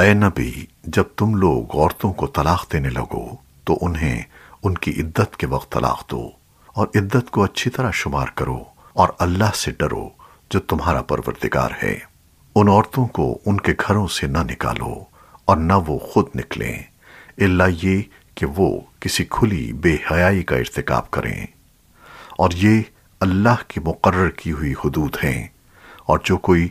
ए नबी, जब तुम लोग औरतों को तलाक देने लगो तो उन्हें उनकी इद्दत के वक्त तलाक दो और इद्दत को अच्छी तरह शुमार करो और अल्लाह से डरो, जो तुम्हारा परवरदिगार है। उन औरतों को उनके घरों से न निकालो और न वो खुद निकलें, इल्ला ये कि वो किसी खुली बेहयाई का इर्तिकाब करें। और ये अल्लाह की मुकर्र की हुई हदूद हैं और जो कोई